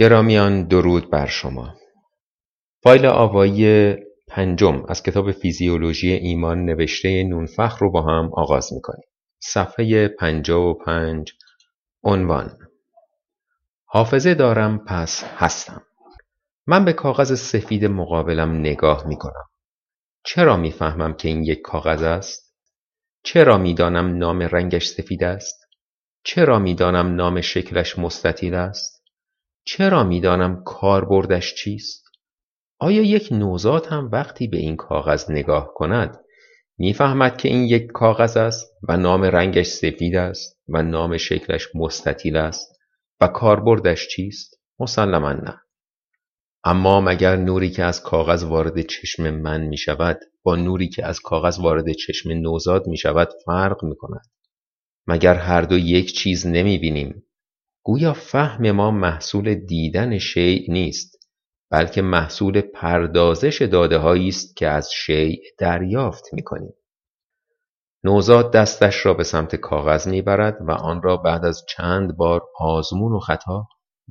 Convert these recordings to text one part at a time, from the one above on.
گرامیان درود بر شما فایل آوایی پنجم از کتاب فیزیولوژی ایمان نوشته نونفخ رو با هم آغاز می‌کنیم صفحه پنجا و پنج عنوان حافظه دارم پس هستم من به کاغذ سفید مقابلم نگاه می‌کنم چرا می‌فهمم که این یک کاغذ است؟ چرا می‌دانم نام رنگش سفید است؟ چرا می‌دانم نام شکلش مستطیل است؟ چرا می‌دانم کاربردش چیست؟ آیا یک نوزاد هم وقتی به این کاغذ نگاه کند می‌فهمد که این یک کاغذ است و نام رنگش سفید است و نام شکلش مستطیل است و کاربردش چیست؟ مسلما نه. اما مگر نوری که از کاغذ وارد چشم من می شود با نوری که از کاغذ وارد چشم نوزاد می شود فرق می کند؟ مگر هر دو یک چیز نمی بینیم گویا فهم ما محصول دیدن شیء نیست بلکه محصول پردازش داده است که از شیء دریافت می کنیم. نوزاد دستش را به سمت کاغذ می‌برد و آن را بعد از چند بار آزمون و خطا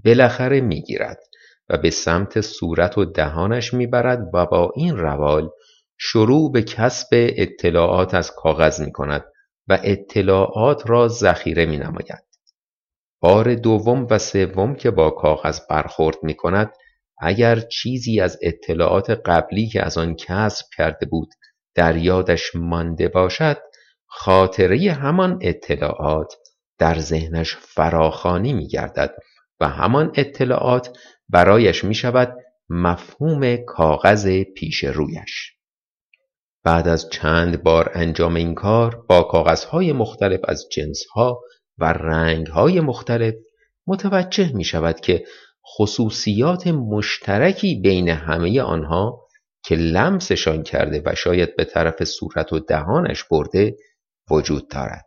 بالاخره می‌گیرد و به سمت صورت و دهانش می‌برد و با این روال شروع به کسب اطلاعات از کاغذ می کند و اطلاعات را ذخیره می نماید. بار دوم و سوم که با کاغذ برخورد می کند اگر چیزی از اطلاعات قبلی که از آن کسب کرده بود در یادش مانده باشد خاطره همان اطلاعات در ذهنش فراخانی می گردد و همان اطلاعات برایش می شود مفهوم کاغذ پیش رویش. بعد از چند بار انجام این کار با کاغذهای مختلف از جنسها و رنگهای مختلف متوجه می شود که خصوصیات مشترکی بین همه آنها که لمسشان کرده و شاید به طرف صورت و دهانش برده وجود دارد.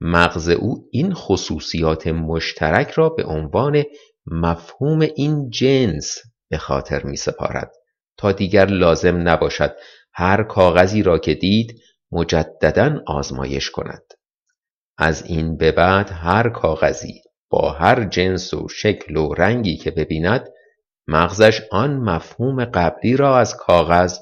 مغز او این خصوصیات مشترک را به عنوان مفهوم این جنس به خاطر می سپارد تا دیگر لازم نباشد هر کاغذی را که دید مجددا آزمایش کند. از این به بعد هر کاغذی با هر جنس و شکل و رنگی که ببیند مغزش آن مفهوم قبلی را از کاغذ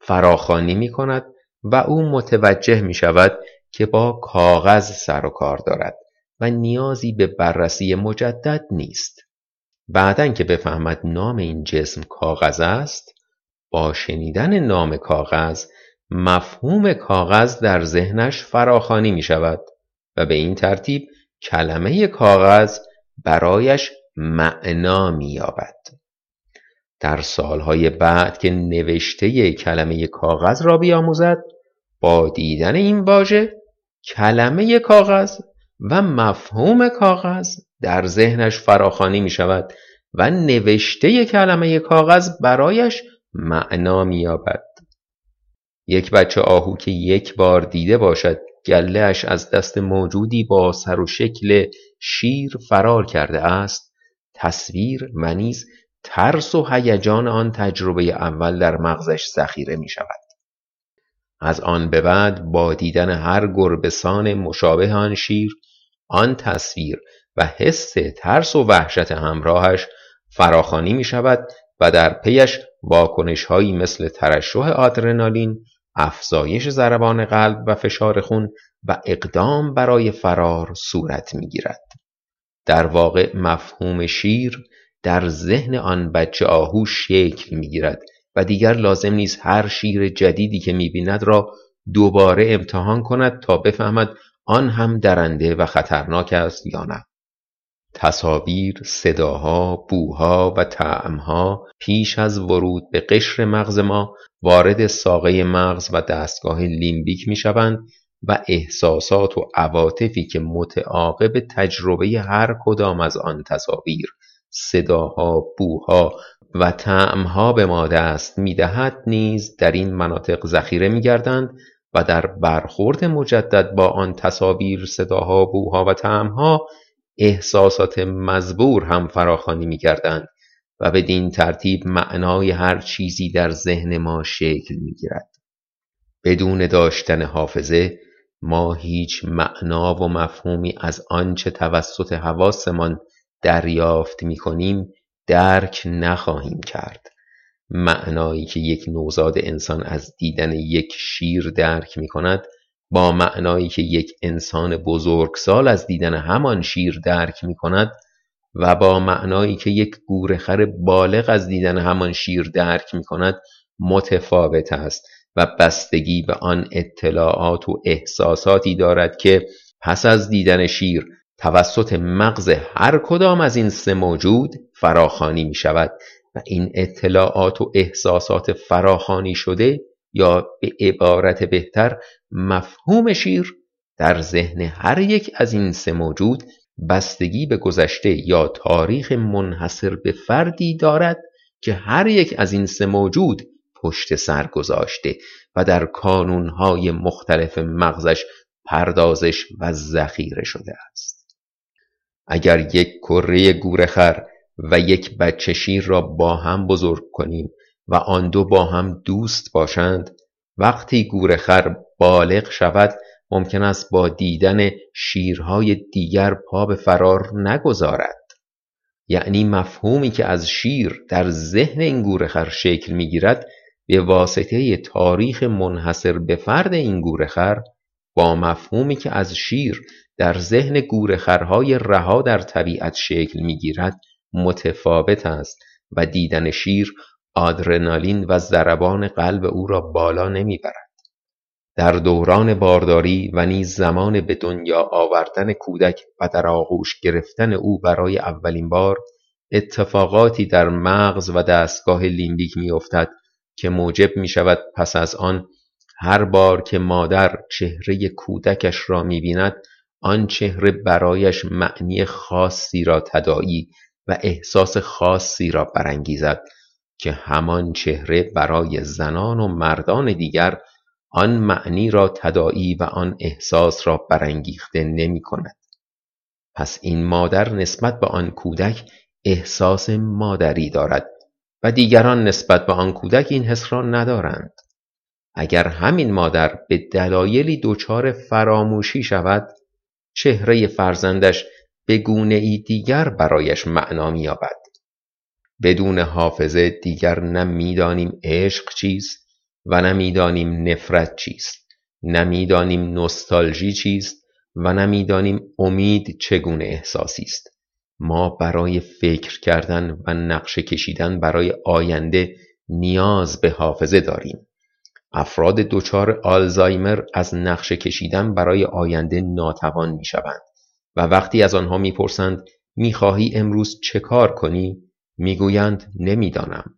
فراخانی می کند و او متوجه می شود که با کاغذ سر و کار دارد و نیازی به بررسی مجدد نیست. بعدا که بفهمد نام این جسم کاغذ است با شنیدن نام کاغذ مفهوم کاغذ در ذهنش فراخانی می شود و به این ترتیب کلمه کاغذ برایش معنا مییابد. در سالهای بعد که نوشته کلمه کاغذ را بیاموزد با دیدن این واژه کلمه کاغذ و مفهوم کاغذ در ذهنش فراخانی می شود و نوشته کلمه کاغذ برایش معنا مییابد. یک بچه آهو که یک بار دیده باشد گلهاش از دست موجودی با سر و شکل شیر فرار کرده است تصویر و نیز ترس و هیجان آن تجربه اول در مغزش ذخیره می شود. از آن به بعد با دیدن هر گربسان مشابه آن شیر آن تصویر و حس ترس و وحشت همراهش فراخانی می شود و در پیش واکنش هایی مثل ترشح آدرنالین افزایش ضربان قلب و فشار خون و اقدام برای فرار صورت می‌گیرد. در واقع مفهوم شیر در ذهن آن بچه آهو شکل می‌گیرد و دیگر لازم نیست هر شیر جدیدی که می‌بیند را دوباره امتحان کند تا بفهمد آن هم درنده و خطرناک است یا نه. تصاویر، صداها، بوها و طعمها پیش از ورود به قشر مغز ما وارد ساقه مغز و دستگاه لیمبیک می شوند و احساسات و عواطفی که متعاقب تجربه هر کدام از آن تصاویر، صداها، بوها و طعمها به ما دست می‌دهد نیز در این مناطق ذخیره میگردند و در برخورد مجدد با آن تصاویر، صداها، بوها و طعمها احساسات مزبور هم فراخانی می کردند و بدین ترتیب معنای هر چیزی در ذهن ما شکل می گیرد. بدون داشتن حافظه ما هیچ معنا و مفهومی از آنچه توسط حواسمان دریافت می کنیم درک نخواهیم کرد معنایی که یک نوزاد انسان از دیدن یک شیر درک می کند با معنایی که یک انسان بزرگسال از دیدن همان شیر درک می کند و با معنایی که یک گورخر بالغ از دیدن همان شیر درک می کند متفاوت است و بستگی به آن اطلاعات و احساساتی دارد که پس از دیدن شیر توسط مغز هر کدام از این سه موجود فراخانی می شود و این اطلاعات و احساسات فراخانی شده یا به عبارت بهتر مفهوم شیر در ذهن هر یک از این سه موجود بستگی به گذشته یا تاریخ منحصر به فردی دارد که هر یک از این سه موجود پشت سر گذاشته و در کانونهای مختلف مغزش پردازش و ذخیره شده است. اگر یک کره گورخر و یک بچه شیر را با هم بزرگ کنیم و آن دو با هم دوست باشند وقتی گورخر بالغ شود ممکن است با دیدن شیرهای دیگر پا به فرار نگذارد. یعنی مفهومی که از شیر در ذهن این گورخر شکل می‌گیرد به واسطه تاریخ منحصر به فرد این گورخر با مفهومی که از شیر در ذهن گورخرهای رها در طبیعت شکل می‌گیرد متفاوت است و دیدن شیر آدرنالین و ضربان قلب او را بالا نمی‌برد. در دوران بارداری و نیز زمان به دنیا آوردن کودک و در آغوش گرفتن او برای اولین بار اتفاقاتی در مغز و دستگاه لیمبیک میافتد که موجب می شود پس از آن هر بار که مادر چهره کودکش را می بیند آن چهره برایش معنی خاصی را تدایی و احساس خاصی را برانگیزد. که همان چهره برای زنان و مردان دیگر آن معنی را تدایی و آن احساس را برانگیخته نمی کند. پس این مادر نسبت به آن کودک احساس مادری دارد و دیگران نسبت به آن کودک این حس را ندارند. اگر همین مادر به دلایلی دچار فراموشی شود چهره فرزندش به گونه ای دیگر برایش معنا مییابد بدون حافظه دیگر نه می‌دانیم عشق چیست و نه می‌دانیم نفرت چیست. نه می‌دانیم نوستالژی چیست و نه می‌دانیم امید چگونه احساسی است. ما برای فکر کردن و نقشه کشیدن برای آینده نیاز به حافظه داریم. افراد دچار آلزایمر از نقشه کشیدن برای آینده ناتوان می‌شوند و وقتی از آنها می‌پرسند می‌خواهی امروز چه کار کنی؟ می‌گویند نمی‌دانم.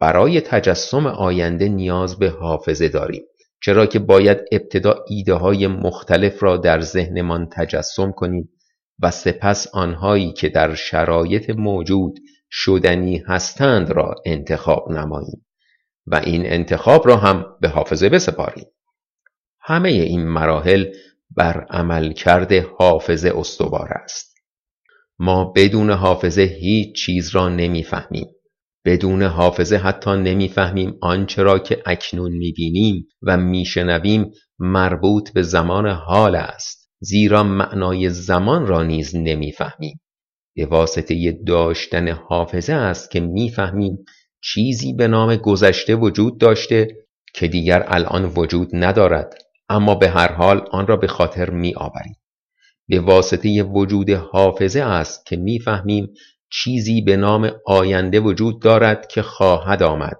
برای تجسم آینده نیاز به حافظه داریم چرا که باید ابتدا ایده های مختلف را در ذهنمان تجسم کنیم و سپس آنهایی که در شرایط موجود شدنی هستند را انتخاب نماییم و این انتخاب را هم به حافظه بسپاریم. همه این مراحل بر عملکرد حافظه استوار است. ما بدون حافظه هیچ چیز را نمی‌فهمیم بدون حافظه حتی نمی‌فهمیم آنچه را که اکنون می‌بینیم و میشنویم مربوط به زمان حال است زیرا معنای زمان را نیز نمی‌فهمیم به واسطه داشتن حافظه است که می‌فهمیم چیزی به نام گذشته وجود داشته که دیگر الان وجود ندارد اما به هر حال آن را به خاطر می آوریم. به واسطه وجود حافظه است که می‌فهمیم چیزی به نام آینده وجود دارد که خواهد آمد.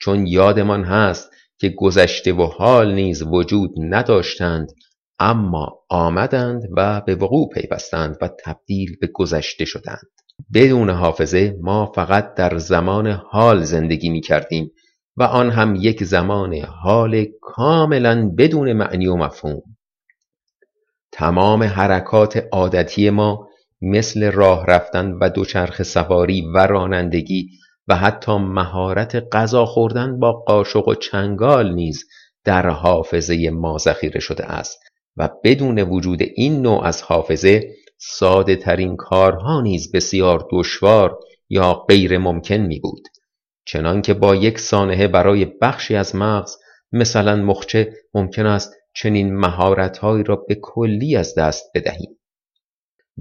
چون یادمان هست که گذشته و حال نیز وجود نداشتند اما آمدند و به وقوع پیوستند و تبدیل به گذشته شدند. بدون حافظه ما فقط در زمان حال زندگی می کردیم و آن هم یک زمان حال کاملا بدون معنی و مفهوم. تمام حرکات عادتی ما مثل راه رفتن و دوچرخ سواری و رانندگی و حتی مهارت غذا خوردن با قاشق و چنگال نیز در حافظه ما ذخیره شده است و بدون وجود این نوع از حافظه ساده ترین کارها نیز بسیار دشوار یا غیر ممکن می بود چنان که با یک سانحه برای بخشی از مغز مثلا مخچه ممکن است چنین مهارتهایی را به کلی از دست بدهیم.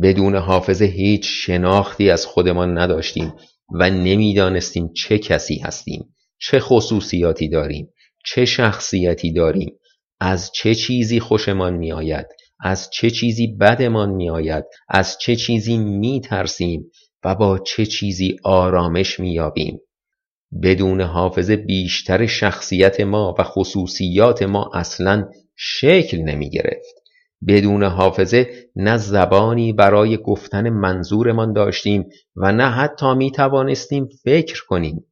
بدون حافظه هیچ شناختی از خودمان نداشتیم و نمی‌دانستیم چه کسی هستیم چه خصوصیاتی داریم چه شخصیتی داریم از چه چیزی خوشمان میآید از چه چیزی بدمان میآید از چه چیزی میترسیم و با چه چیزی آرامش مییابیم. بدون حافظه بیشتر شخصیت ما و خصوصیات ما اصلا شکل نمی گرفت. بدون حافظه نه زبانی برای گفتن منظورمان داشتیم و نه حتی می توانستیم فکر کنیم.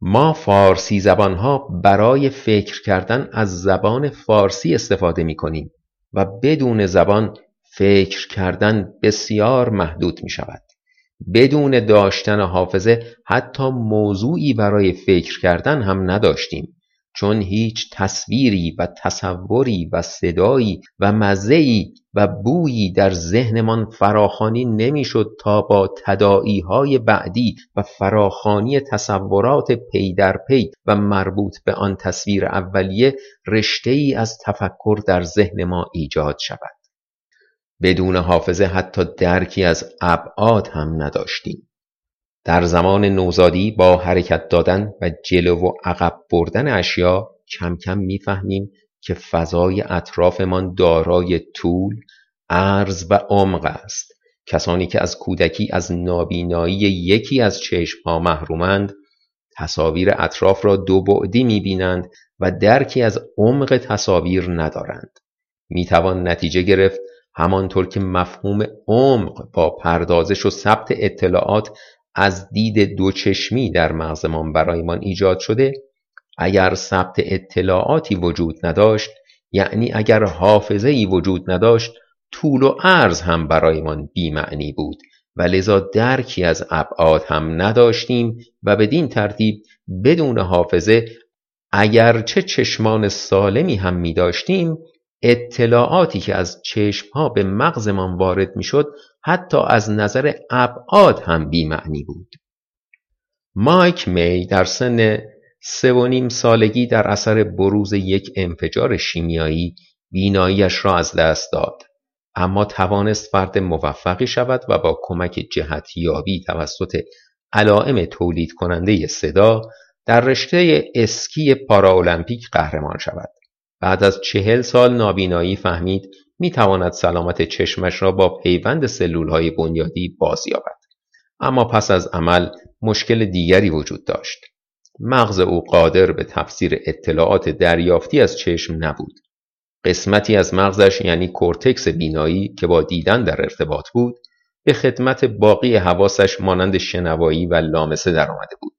ما فارسی زبانها برای فکر کردن از زبان فارسی استفاده می کنیم و بدون زبان فکر کردن بسیار محدود می شود. بدون داشتن حافظه حتی موضوعی برای فکر کردن هم نداشتیم چون هیچ تصویری و تصوری و صدایی و مزهی و بویی در ذهنمان فراخانی نمی‌شد تا با تدائی های بعدی و فراخانی تصورات پی در پی و مربوط به آن تصویر اولیه رشته ای از تفکر در ذهن ما ایجاد شود. بدون حافظه حتی درکی از ابعاد هم نداشتیم. در زمان نوزادی با حرکت دادن و جلو و عقب بردن اشیا کم کم می‌فهمیم که فضای اطرافمان دارای طول، عرض و عمق است. کسانی که از کودکی از نابینایی یکی از چشمها محرومند تصاویر اطراف را دو بعدی می‌بینند و درکی از عمق تصاویر ندارند. می‌توان نتیجه گرفت همانطور که مفهوم عمق با پردازش و ثبت اطلاعات از دید دوچشمی در مغزمان برایمان ایجاد شده اگر ثبت اطلاعاتی وجود نداشت یعنی اگر حافظه ای وجود نداشت طول و عرض هم برایمان بیمعنی بود و لذا درکی از ابعاد هم نداشتیم و بدین ترتیب بدون حافظه اگر چه چشمان سالمی هم می داشتیم اطلاعاتی که از چشمها به مغزمان وارد می‌شد حتی از نظر ابعاد هم بیمعنی بود. مایک می در سن سه و نیم سالگی در اثر بروز یک انفجار شیمیایی بیناییش را از دست داد. اما توانست فرد موفقی شود و با کمک جهتیابی توسط علائم تولید کننده صدا در رشته اسکی پاراولمپیک قهرمان شود. بعد از چهل سال نابینایی فهمید می تواند سلامت چشمش را با پیوند سلول های بنیادی بازیابد. اما پس از عمل مشکل دیگری وجود داشت. مغز او قادر به تفسیر اطلاعات دریافتی از چشم نبود. قسمتی از مغزش یعنی کورتکس بینایی که با دیدن در ارتباط بود به خدمت باقی حواسش مانند شنوایی و لامسه درآمده بود.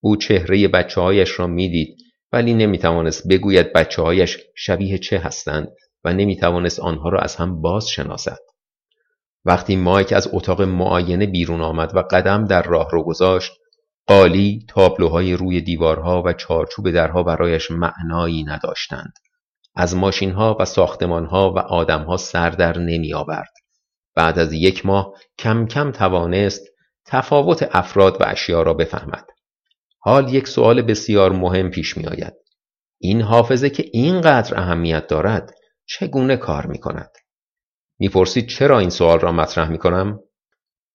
او چهره بچه هایش را می‌دید ولی نمی‌توانست بگوید بچه هایش شبیه چه هستند و نمی‌توانست آنها را از هم باز شناسد. وقتی مایک از اتاق معاینه بیرون آمد و قدم در راه رو گذاشت قالی تابلوهای روی دیوارها و چارچوب درها برایش معنایی نداشتند. از ماشینها و ساختمانها و آدمها سر در نمی آورد. بعد از یک ماه کم کم توانست تفاوت افراد و اشیا را بفهمد. حال یک سوال بسیار مهم پیش می آید. این حافظه که اینقدر اهمیت دارد چگونه کار می کند؟ می‌پرسید چرا این سوال را مطرح می کنم؟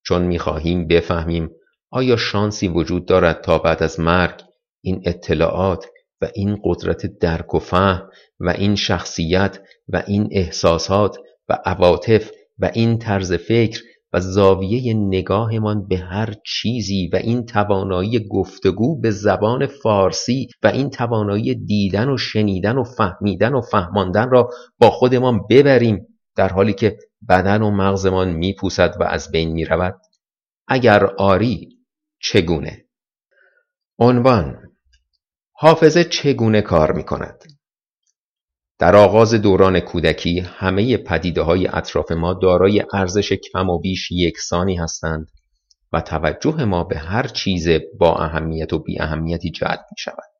چون می خواهیم بفهمیم آیا شانسی وجود دارد تا بعد از مرگ این اطلاعات و این قدرت درک و فهم و این شخصیت و این احساسات و عواطف و این طرز فکر و زاویه نگاهمان به هر چیزی و این توانایی گفتگو به زبان فارسی و این توانایی دیدن و شنیدن و فهمیدن و فهماندن را با خودمان ببریم در حالی که بدن و مغزمان میپوسد و از بین می‌رود اگر آری چگونه عنوان حافظه چگونه کار می کند؟ در آغاز دوران کودکی همه پدیده های اطراف ما دارای ارزش کم و بیش یکسانی هستند و توجه ما به هر چیز با اهمیت و بی اهمیتی جلب می شود.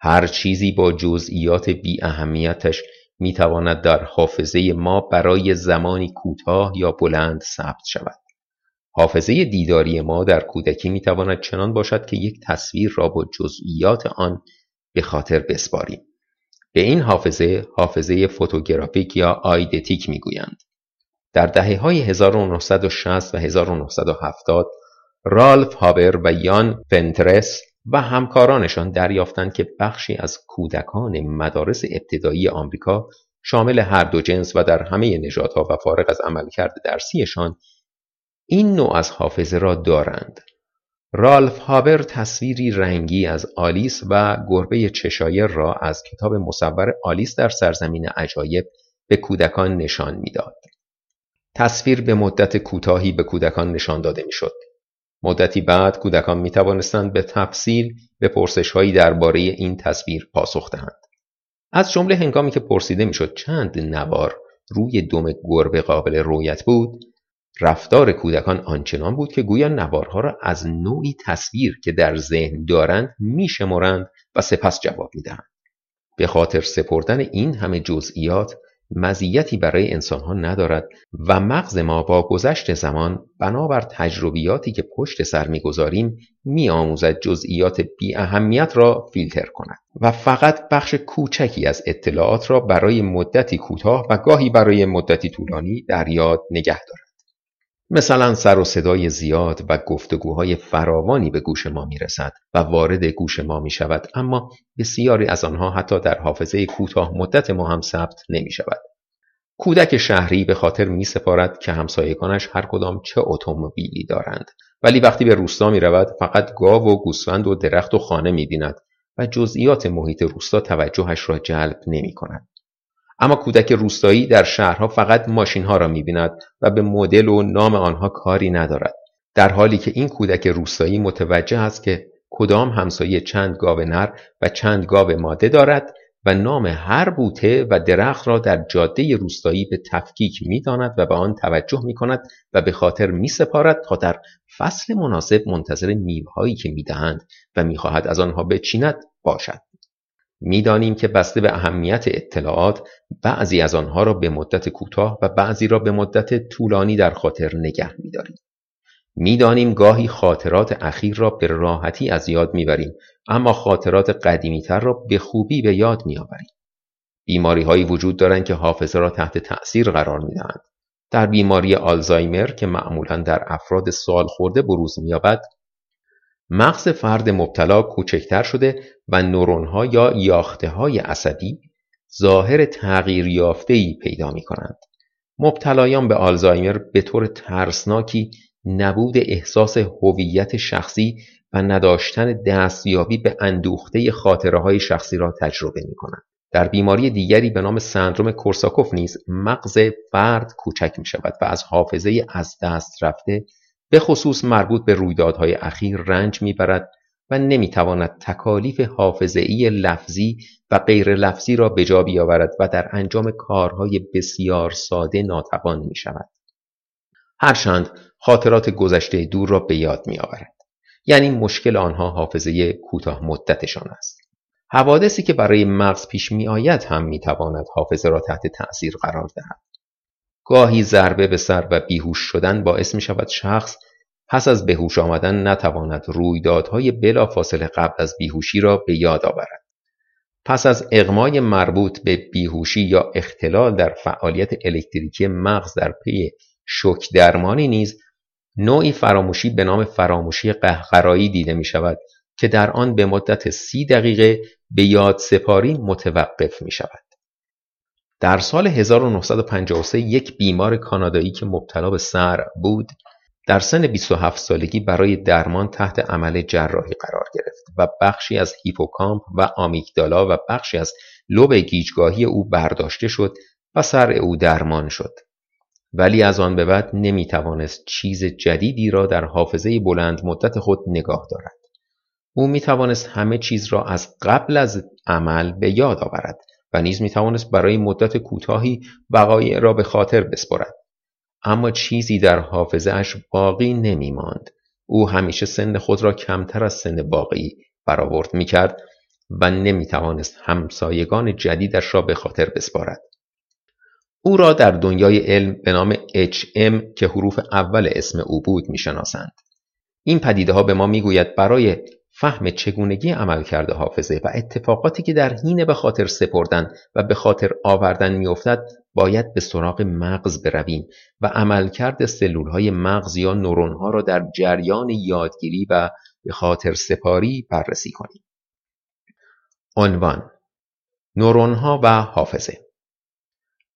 هر چیزی با جزئیات بی اهمیتش می تواند در حافظه ما برای زمانی کوتاه یا بلند ثبت شود. حافظه دیداری ما در کودکی می تواند چنان باشد که یک تصویر را با جزئیات آن به خاطر بسپاریم. به این حافظه حافظه فوتوگرافیک یا آیدتیک می‌گویند. در دهه های 1960 و 1970 رالف هابر و یان فنترس و همکارانشان دریافتند که بخشی از کودکان مدارس ابتدایی آمریکا شامل هر دو جنس و در همه نژادها و فارغ از عملکرد درسیشان این نوع از حافظه را دارند رالف هابر تصویری رنگی از آلیس و گربه چشایر را از کتاب مصور آلیس در سرزمین عجایب به کودکان نشان می‌داد. تصویر به مدت کوتاهی به کودکان نشان داده می‌شد. مدتی بعد کودکان می توانستند به تفصیل به پرسشهایی درباره این تصویر پاسخ دهند. از جمله هنگامی که پرسیده می‌شد چند نوار روی دم گربه قابل رویت بود رفتار کودکان آنچنان بود که گویا نوارها را از نوعی تصویر که در ذهن دارند میشمرند و سپس جواب می‌دهند. به خاطر سپردن این همه جزئیات مزیتی برای انسانها ندارد و مغز ما با گذشت زمان بنابر تجربیاتی که پشت سر می‌گذاریم میآموزد جزئیات بی اهمیت را فیلتر کند و فقط بخش کوچکی از اطلاعات را برای مدتی کوتاه و گاهی برای مدتی طولانی در یاد نگه دارد. مثلا سر و صدای زیاد و گفتگوهای فراوانی به گوش ما می رسد و وارد گوش ما می شود اما بسیاری از آنها حتی در حافظه کوتاه مدت ما هم ثبت نمی شود. کودک شهری به خاطر می سپارد که همسایگانش هر کدام چه اتومبیلی دارند ولی وقتی به روستا می رود فقط گاو و گوسفند و درخت و خانه می بیند و جزئیات محیط روستا توجهش را جلب نمی کند. اما کودک روستایی در شهرها فقط ماشین ها را می‌بیند و به مدل و نام آنها کاری ندارد در حالی که این کودک روستایی متوجه است که کدام همسایه چند گاو نر و چند گاو ماده دارد و نام هر بوته و درخت را در جاده روستایی به تفکیک می‌داند و به آن توجه می کند و به خاطر می سپارد تا در فصل مناسب منتظر میوهایی که می‌دهند و می‌خواهد از آنها بچیند باشد. می‌دانیم که بسته به اهمیت اطلاعات بعضی از آنها را به مدت کوتاه و بعضی را به مدت طولانی در خاطر نگه میداریم. می‌دانیم گاهی خاطرات اخیر را به راحتی از یاد می‌بریم اما خاطرات قدیمیتر را به خوبی به یاد میآوریم. بیماری هایی وجود دارند که حافظه را تحت تأثیر قرار می‌دهند. در بیماری آلزایمر که معمولا در افراد سال خورده بروز مییابد مغز فرد مبتلا کوچکتر شده و نورونها یا یاخته های عصبی ظاهر تغییر یافته پیدا می کنند. مبتلایان به آلزایمر به طور ترسناکی نبود احساس هویت شخصی و نداشتن دستیابی به اندوخته خاطره های شخصی را تجربه می کنند. در بیماری دیگری به نام سندروم کورساکوف نیز مغز فرد کوچک می شود و از حافظه از دست رفته به خصوص مربوط به رویدادهای اخیر رنج می‌برد و نمی‌تواند تکالیف حافظه‌ای لفظی و غیر لفظی را به جا بیاورد و در انجام کارهای بسیار ساده ناتوان می شود. هرچند خاطرات گذشته دور را به یاد می آورد. یعنی مشکل آنها حافظه کوتاه مدتشان است. حوادثی که برای مغز پیش می آید هم می تواند حافظه را تحت تأثیر قرار دهد. گاهی ضربه به سر و بیهوش شدن باعث می شود شخص پس از بهوش آمدن نتواند رویدادهای بلافاصله قبل از بیهوشی را به یاد آورد. پس از اغمای مربوط به بیهوشی یا اختلال در فعالیت الکتریکی مغز در پی شک درمانی نیز نوعی فراموشی به نام فراموشی قهقرایی دیده می شود که در آن به مدت سی دقیقه به یاد سپاری متوقف می شود. در سال 1953 یک بیمار کانادایی که مبتلا به سر بود در سن 27 سالگی برای درمان تحت عمل جراحی قرار گرفت و بخشی از هیپوکامپ و آمیگدالا و بخشی از لوب گیجگاهی او برداشته شد و سر او درمان شد. ولی از آن به بعد نمی توانست چیز جدیدی را در حافظه بلند مدت خود نگاه دارد. او می توانست همه چیز را از قبل از عمل به یاد آورد و نیز می توانست برای مدت کوتاهی وقایع را به خاطر بسپرد. اما چیزی در حافظه اش باقی نمی ماند. او همیشه سن خود را کمتر از سن باقی برآورد می کرد و نمی توانست همسایگان جدیدش را به خاطر بسپارد. او را در دنیای علم به نام HM که حروف اول اسم او بود می‌شناسند. این پدیده ها به ما می‌گوید برای فهم چگونگی عملکرد حافظه و اتفاقاتی که در حین به خاطر سپردن و به خاطر آوردن میافتد باید به سراغ مغز برویم و عملکرد های مغز یا ها را در جریان یادگیری و به خاطر سپاری بررسی کنیم. عنوان ها و حافظه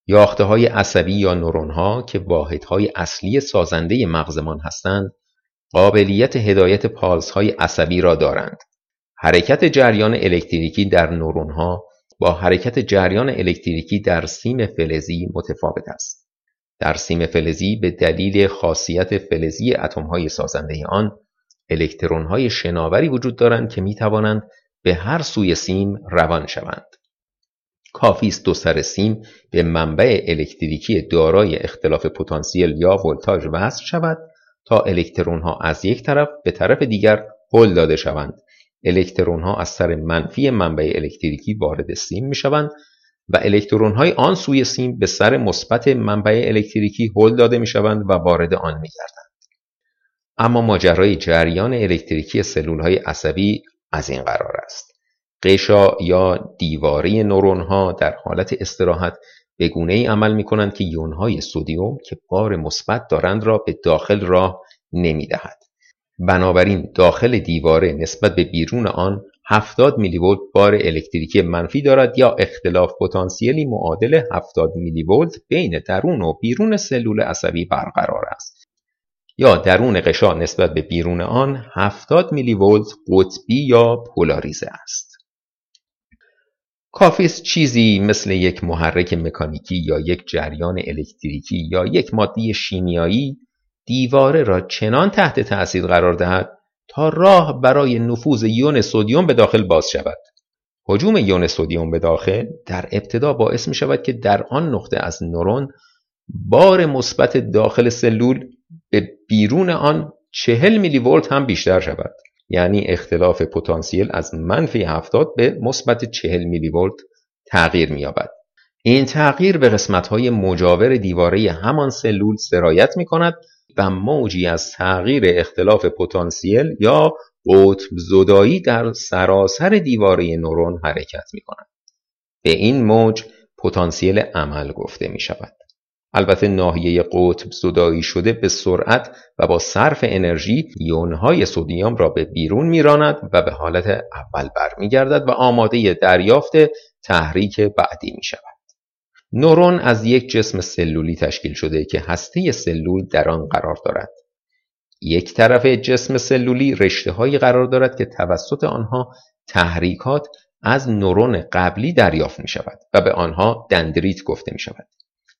یاخته های عصبی یا ها که واحدهای اصلی سازنده مغزمان هستند قابلیت هدایت پالس های عصبی را دارند. حرکت جریان الکتریکی در ها با حرکت جریان الکتریکی در سیم فلزی متفاوت است. در سیم فلزی به دلیل خاصیت فلزی اتم های سازنده آن الکترون های شناوری وجود دارند که می توانند به هر سوی سیم روان شوند. کافی است دو سر سیم به منبع الکتریکی دارای اختلاف پتانسیل یا ولتاژ وصل شود تا الکترون ها از یک طرف به طرف دیگر هل داده شوند الکترون ها از سر منفی منبع الکتریکی وارد سیم می شوند و الکترون های آن سوی سیم به سر مثبت منبع الکتریکی هل داده می شوند و وارد آن می گردند. اما ماجرای جریان الکتریکی سلول های عصبی از این قرار است. قشا یا دیواره نورون ها در حالت استراحت به گونه ای عمل می کنند که یون های سودیوم که بار مثبت دارند را به داخل راه نمی دهد. بنابراین داخل دیواره نسبت به بیرون آن 70 میلی ولت بار الکتریکی منفی دارد یا اختلاف پتانسیلی معادل 70 میلی ولت بین درون و بیرون سلول عصبی برقرار است. یا درون قشا نسبت به بیرون آن 70 میلی ولت قطبی یا پولاریزه است. کافیست چیزی مثل یک محرک مکانیکی یا یک جریان الکتریکی یا یک ماده شیمیایی دیواره را چنان تحت تأثیر قرار دهد تا راه برای نفوذ یون سودیوم به داخل باز شود. حجوم یون سودیوم به داخل در ابتدا باعث می شود که در آن نقطه از نورون بار مثبت داخل سلول به بیرون آن چهل میلی ولت هم بیشتر شود. یعنی اختلاف پتانسیل از منفی 70 به مثبت 40 میلی ولت تغییر می‌یابد. این تغییر به قسمت‌های مجاور دیواره همان سلول سرایت می کند و موجی از تغییر اختلاف پتانسیل یا قطب زدایی در سراسر دیواره نورون حرکت می کند. به این موج پتانسیل عمل گفته می شود. البته ناحیه قطب زدایی شده به سرعت و با صرف انرژی یونهای سودیوم را به بیرون میراند و به حالت اول برمیگردد و آماده دریافت تحریک بعدی می شود. نورون از یک جسم سلولی تشکیل شده که هسته سلول در آن قرار دارد. یک طرف جسم سلولی رشته هایی قرار دارد که توسط آنها تحریکات از نورون قبلی دریافت می شود و به آنها دندریت گفته می شود.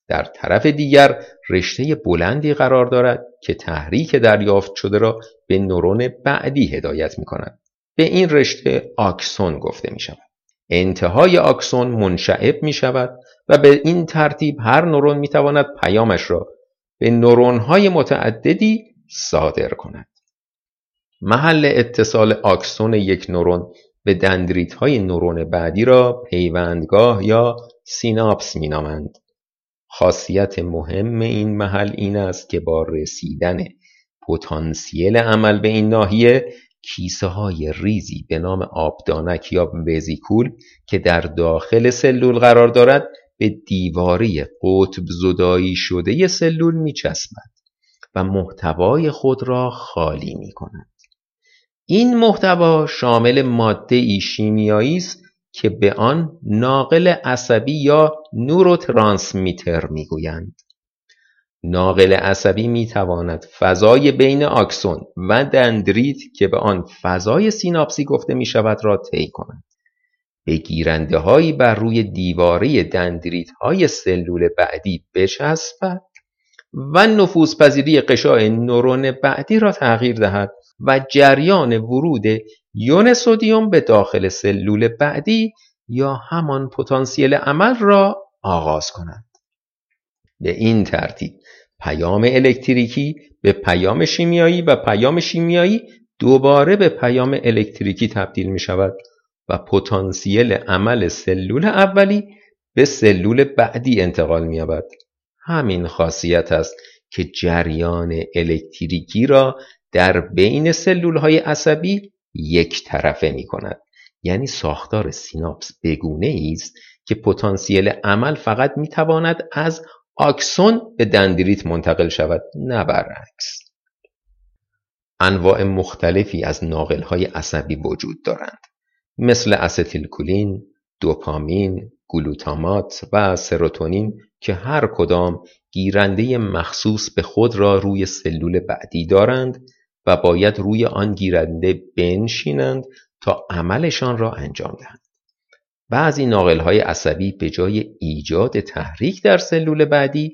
در طرف دیگر رشته بلندی قرار دارد که تحریک دریافت شده را به نورون بعدی هدایت می کند. به این رشته آکسون گفته می شود. انتهای آکسون منشعب می شود و به این ترتیب هر نورون می تواند پیامش را به نورون های متعددی صادر کند. محل اتصال آکسون یک نورون به دندریت های نورون بعدی را پیوندگاه یا سیناپس می نامند. خاصیت مهم این محل این است که با رسیدن پتانسیل عمل به این ناحیه کیسه های ریزی به نام آبدانک یا وزیکول که در داخل سلول قرار دارد به دیواره قطب زدایی شده سلول می چسبد و محتوای خود را خالی می کند. این محتوا شامل ماده ای شیمیایی است که به آن ناقل عصبی یا نوروترانسمیتر می‌گویند. ناقل عصبی می‌تواند فضای بین آکسون و دندریت که به آن فضای سیناپسی گفته می شود را طی کند. به گیرنده هایی بر روی دیواره دندریت های سلول بعدی بچسبد و نفوذپذیری قشای نورون بعدی را تغییر دهد. و جریان ورود یون سودیوم به داخل سلول بعدی یا همان پتانسیل عمل را آغاز کنند. به این ترتیب پیام الکتریکی به پیام شیمیایی و پیام شیمیایی دوباره به پیام الکتریکی تبدیل می شود و پتانسیل عمل سلول اولی به سلول بعدی انتقال می یابد. همین خاصیت است که جریان الکتریکی را در بین سلول های عصبی یک طرفه می کند یعنی ساختار سیناپس بگونه است که پتانسیل عمل فقط می تواند از آکسون به دندریت منتقل شود نه برعکس. انواع مختلفی از های عصبی وجود دارند. مثل استیلکولین، دوپامین، گلوتامات و سروتونین که هر کدام گیرنده مخصوص به خود را روی سلول بعدی دارند و باید روی آن گیرنده بنشینند تا عملشان را انجام دهند. بعضی های عصبی به جای ایجاد تحریک در سلول بعدی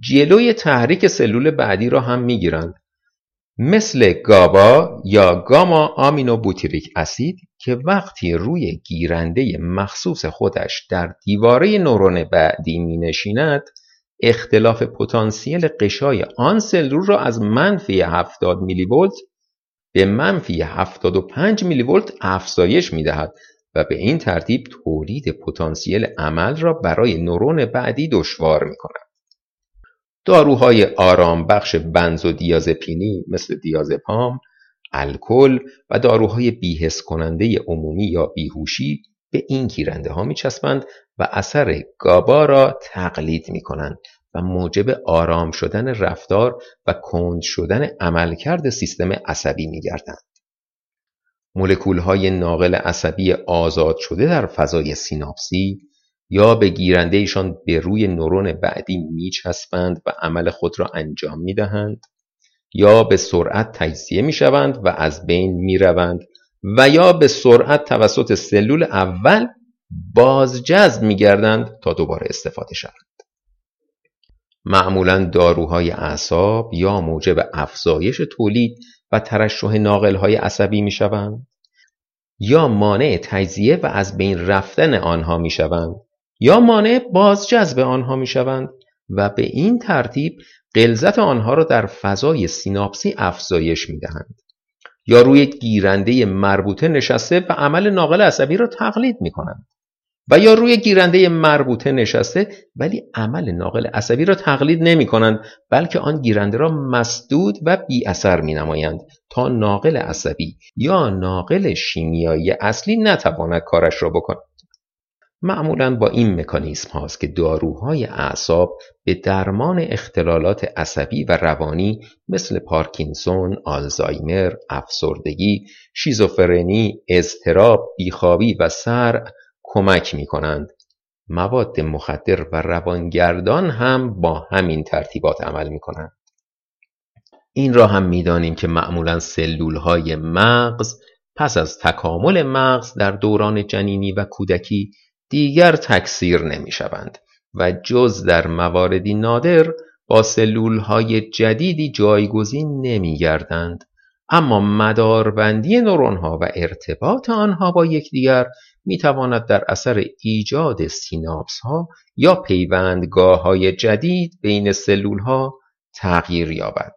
جلوی تحریک سلول بعدی را هم می‌گیرند مثل گابا یا گاما آمینو بوتیریک اسید که وقتی روی گیرنده مخصوص خودش در دیواره نورون بعدی می نشیند اختلاف پتانسیل قشای آن سلول را از منفی 70 میلی ولت به منفی 75 میلی ولت افزایش می دهد و به این ترتیب تولید پتانسیل عمل را برای نورون بعدی دشوار می کند. داروهای آرام بخش بنزودیازپینی مثل دیازپام، الکل و داروهای بیهس کننده عمومی یا بیهوشی به این گیرنده ها می چسبند و اثر گابا را تقلید می کنند و موجب آرام شدن رفتار و کند شدن عملکرد سیستم عصبی می گردند. مولکول های ناقل عصبی آزاد شده در فضای سیناپسی یا به گیرندهشان به روی نورون بعدی میچسبند و عمل خود را انجام می‌دهند یا به سرعت تجزیه می‌شوند و از بین می‌روند و یا به سرعت توسط سلول اول بازجذب میگردند تا دوباره استفاده شوند معمولا داروهای اعصاب یا موجب افزایش تولید و ترشح ناقلهای عصبی می‌شوند یا مانع تجزیه و از بین رفتن آنها می‌شوند یا مانع بازجذب آنها می شوند و به این ترتیب غلظت آنها را در فضای سیناپسی افزایش می دهند. یا روی گیرنده مربوطه نشسته و عمل ناقل عصبی را تقلید می کنند. و یا روی گیرنده مربوطه نشسته ولی عمل ناقل عصبی را تقلید نمی کنند بلکه آن گیرنده را مسدود و بی اثر می نمایند تا ناقل عصبی یا ناقل شیمیایی اصلی نتواند کارش را بکند. معمولا با این مکانیزم هاست که داروهای اعصاب به درمان اختلالات عصبی و روانی مثل پارکینسون، آلزایمر، افسردگی، شیزوفرنی، اضطراب، بیخوابی و سر کمک می کنند. مواد مخدر و روانگردان هم با همین ترتیبات عمل می کنند. این را هم می‌دانیم که معمولا سلول های مغز پس از تکامل مغز در دوران جنینی و کودکی دیگر تکثیر نمی شوند و جز در مواردی نادر با سلول های جدیدی جایگزین نمی گردند. اما مداربندی نورون ها و ارتباط آنها با یکدیگر می تواند در اثر ایجاد سیناپس ها یا پیوندگاه های جدید بین سلول ها تغییر یابد.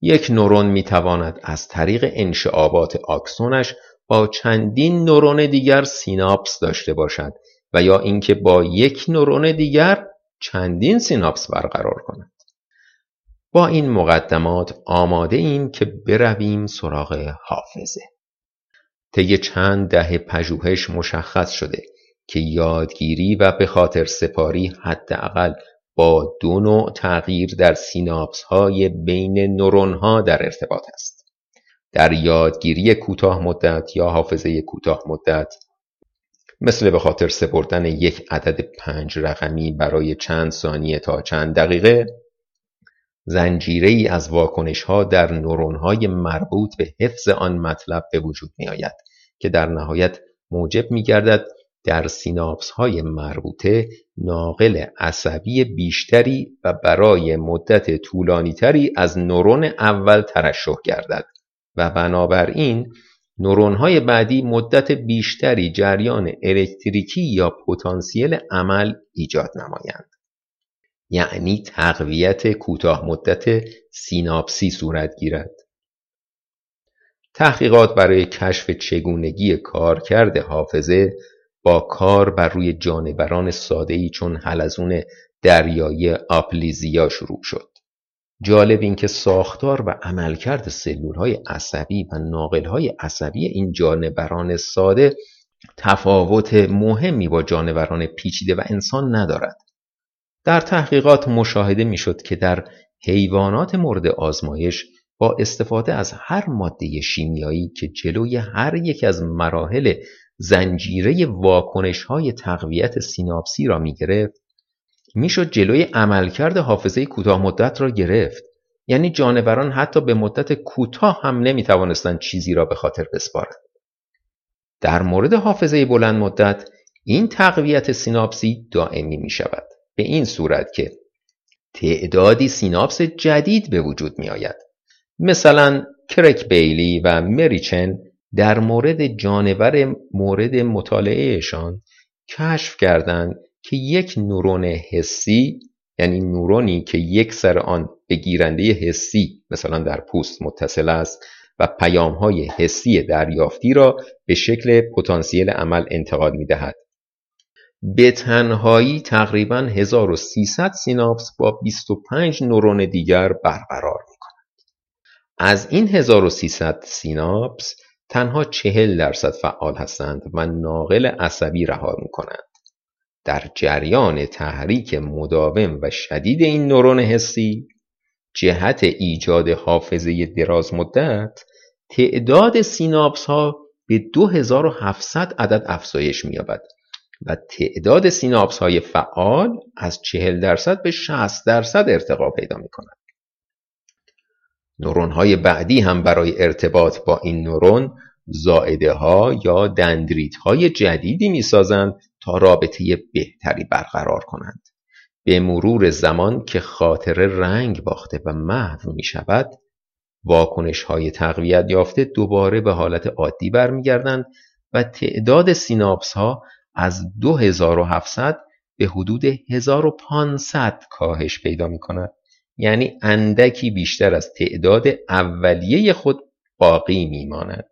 یک نورون می تواند از طریق انشعابات آکسونش با چندین نورون دیگر سیناپس داشته باشد و یا اینکه با یک نورون دیگر چندین سیناپس برقرار کند. با این مقدمات آماده ایم که برویم سراغ حافظه. طی چند دهه پژوهش مشخص شده که یادگیری و به خاطر سپاری حداقل با دو نوع تغییر در سیناپس های بین نورون ها در ارتباط است. در یادگیری کوتاه مدت یا حافظه کوتاه مدت. مثل به خاطر سپردن یک عدد پنج رقمی برای چند ثانیه تا چند دقیقه زنجیره از واکنش ها در نورون های مربوط به حفظ آن مطلب به وجود می آید که در نهایت موجب می گردد در سیناپس های مربوطه ناقل عصبی بیشتری و برای مدت طولانی تری از نورون اول ترشح گردد. و بنابراین های بعدی مدت بیشتری جریان الکتریکی یا پتانسیل عمل ایجاد نمایند. یعنی تقویت کوتاه مدت سیناپسی صورت گیرد. تحقیقات برای کشف چگونگی کارکرد حافظه با کار بر روی جانوران ساده‌ای چون حلزون دریایی آپلیزیا شروع شد. جالب این که ساختار و عملکرد سلول های عصبی و ناقل های عصبی این جانوران ساده تفاوت مهمی با جانوران پیچیده و انسان ندارد. در تحقیقات مشاهده می‌شد که در حیوانات مورد آزمایش با استفاده از هر ماده شیمیایی که جلوی هر یک از مراحل زنجیره واکنش های تقویت سیناپسی را می گرفت می‌شد جلوی عملکرد حافظه کوتاه مدت را گرفت. یعنی جانوران حتی به مدت کوتاه هم نمی توانستند چیزی را به خاطر بسپارند. در مورد حافظه بلند مدت این تقویت سیناپسی دائمی می شود به این صورت که تعدادی سیناپس جدید به وجود می آید مثلا کرک بیلی و مریچن در مورد جانور مورد مطالعهشان کشف کردند که یک نورون حسی یعنی نورونی که یک سر آن به گیرنده حسی مثلا در پوست متصل است و پیام های حسی دریافتی را به شکل پتانسیل عمل انتقال می دهد. به تنهایی تقریبا 1300 سیناپس با 25 نورون دیگر برقرار می کند. از این 1300 سیناپس تنها 40 درصد فعال هستند و ناقل عصبی رها می کنند. در جریان تحریک مداوم و شدید این نورون حسی جهت ایجاد حافظه دراز مدت تعداد سیناپس ها به 2700 عدد افزایش می‌یابد و تعداد سیناپس های فعال از 40 درصد به 60 درصد ارتقا پیدا می کند. نورون های بعدی هم برای ارتباط با این نورون زائده ها یا دندریت های جدیدی می سازند رابطه بهتری برقرار کنند. به مرور زمان که خاطره رنگ باخته و محو می شود واکنش های تقویت یافته دوباره به حالت عادی برمیگردند و تعداد سیناپس ها از 2700 به حدود 1500 کاهش پیدا می کند. یعنی اندکی بیشتر از تعداد اولیه خود باقی می ماند.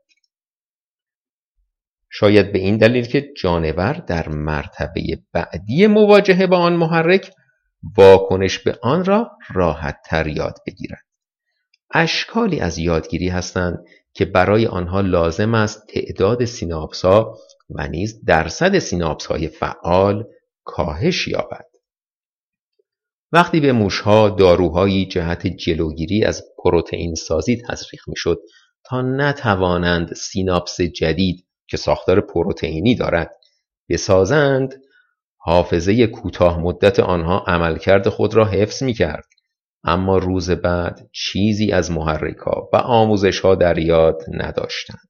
شاید به این دلیل که جانور در مرتبه بعدی مواجهه با آن محرک واکنش به آن را راحت تر یاد بگیرد. اشکالی از یادگیری هستند که برای آنها لازم است تعداد سیناپس ها و نیز درصد سیناپس های فعال کاهش یابد. وقتی به موشها داروهایی جهت جلوگیری از پروتئین سازی تزریق می‌شد تا نتوانند سیناپس جدید که ساختار پروتئینی دارد بسازند حافظه کوتاه مدت آنها عملکرد خود را حفظ می کرد اما روز بعد چیزی از محرکها و آموزشها در یاد نداشتند.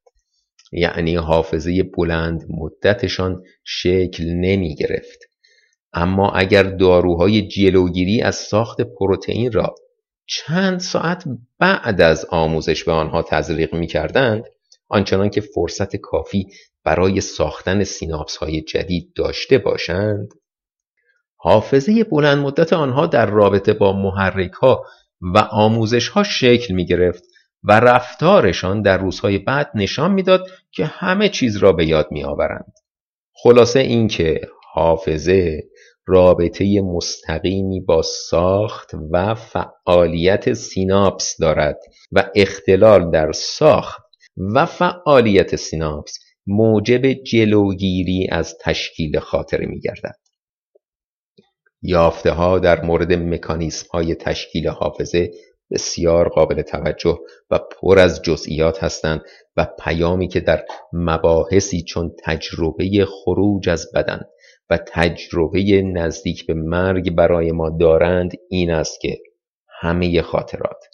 یعنی حافظه بلند مدتشان شکل نمی گرفت اما اگر داروهای جلوگیری از ساخت پروتئین را چند ساعت بعد از آموزش به آنها تزریق می کردند آنچنان که فرصت کافی برای ساختن سیناپس های جدید داشته باشند حافظه بلند مدت آنها در رابطه با محرک ها و آموزش ها شکل می گرفت و رفتارشان در روزهای بعد نشان می‌داد که همه چیز را به یاد می آورند. خلاصه اینکه حافظه رابطه مستقیمی با ساخت و فعالیت سیناپس دارد و اختلال در ساخت و فعالیت سیناپس موجب جلوگیری از تشکیل خاطره می گردد. یافته ها در مورد مکانیسم های تشکیل حافظه بسیار قابل توجه و پر از جزئیات هستند و پیامی که در مباحثی چون تجربه خروج از بدن و تجربه نزدیک به مرگ برای ما دارند این است که همه خاطرات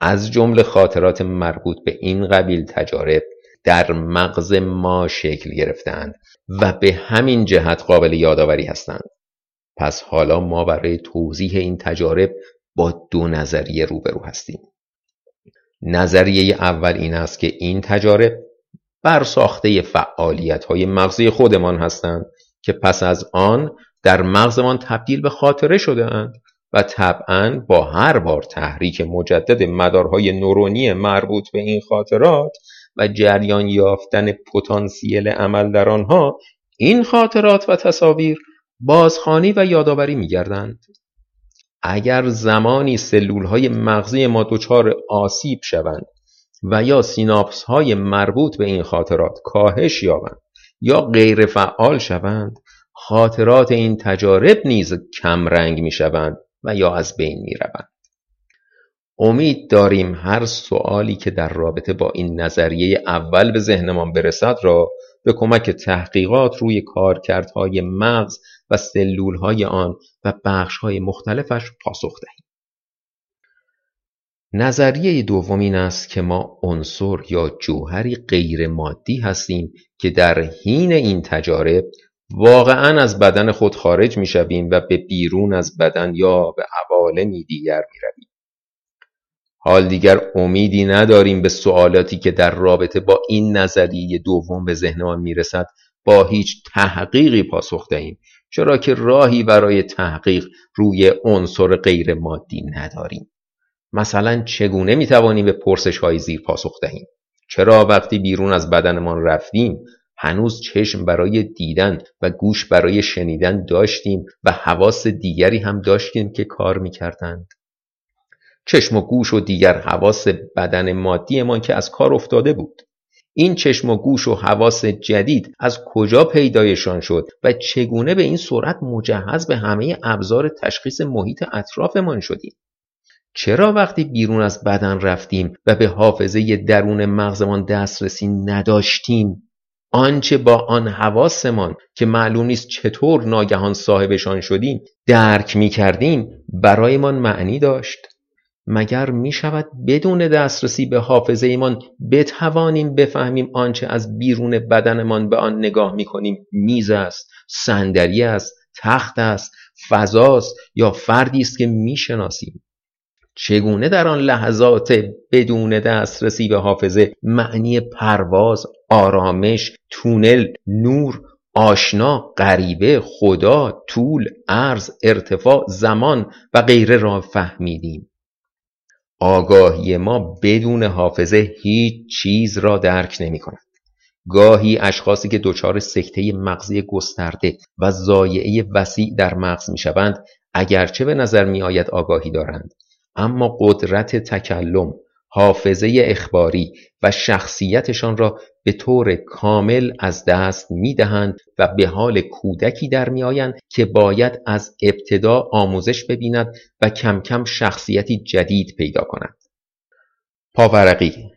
از جمله خاطرات مربوط به این قبیل تجارب در مغز ما شکل گرفتند و به همین جهت قابل یادآوری هستند. پس حالا ما برای توضیح این تجارب با دو نظریه روبرو هستیم. نظریه اول این است که این تجارب بر ساخته فعالیت های مغزی خودمان هستند که پس از آن در مغزمان تبدیل به خاطره شده اند. و طبعا با هر بار تحریک مجدد مدارهای نورونی مربوط به این خاطرات و جریان یافتن پتانسیل عمل در آنها این خاطرات و تصاویر بازخانی و یادآوری می‌گردند. اگر زمانی سلول های مغزی ما دچار آسیب شوند و یا سیناپس های مربوط به این خاطرات کاهش یابند یا غیر فعال شوند خاطرات این تجارب نیز کمرنگ می شوند و یا از بین می روند. امید داریم هر سوالی که در رابطه با این نظریه اول به ذهنمان برسد را به کمک تحقیقات روی کارکردهای مغز و سلولهای آن و بخشهای مختلفش پاسخ دهیم. نظریه دوم این است که ما عنصر یا جوهری غیر مادی هستیم که در حین این تجارب واقعا از بدن خود خارج می شویم و به بیرون از بدن یا به عوالمی دیگر می رویم. حال دیگر امیدی نداریم به سوالاتی که در رابطه با این نظریه دوم به ذهنمان می‌رسد با هیچ تحقیقی پاسخ دهیم چرا که راهی برای تحقیق روی عنصر غیر مادی نداریم مثلا چگونه می توانیم به پرسش های زیر پاسخ دهیم چرا وقتی بیرون از بدنمان رفتیم هنوز چشم برای دیدن و گوش برای شنیدن داشتیم و حواس دیگری هم داشتیم که کار می کردند؟ چشم و گوش و دیگر حواس بدن مادیمان که از کار افتاده بود. این چشم و گوش و حواس جدید از کجا پیدایشان شد و چگونه به این سرعت مجهز به همه ابزار تشخیص محیط اطرافمان شدیم؟ چرا وقتی بیرون از بدن رفتیم و به حافظه درون مغزمان دسترسی نداشتیم؟ آنچه با آن حواسمان که معلوم نیست چطور ناگهان صاحبشان شدیم درک می کردیم برایمان معنی داشت. مگر می شود بدون دسترسی به حافظه ایمان بتوانیم بفهمیم آنچه از بیرون بدنمان به آن نگاه می کنیم میز است صندلی است تخت است فضاست یا فردی است که می‌شناسیم؟ چگونه در آن لحظات بدون دسترسی به حافظه معنی پرواز آرامش تونل نور آشنا غریبه خدا طول عرض ارتفاع زمان و غیره را فهمیدیم آگاهی ما بدون حافظه هیچ چیز را درک نمی کند. گاهی اشخاصی که دچار سکته مغزی گسترده و زایعه وسیع در مغز می شوند اگرچه به نظر می آید آگاهی دارند اما قدرت تکلم حافظه اخباری و شخصیتشان را به طور کامل از دست می دهند و به حال کودکی در می آیند که باید از ابتدا آموزش ببیند و کم کم شخصیتی جدید پیدا کند. پاورقی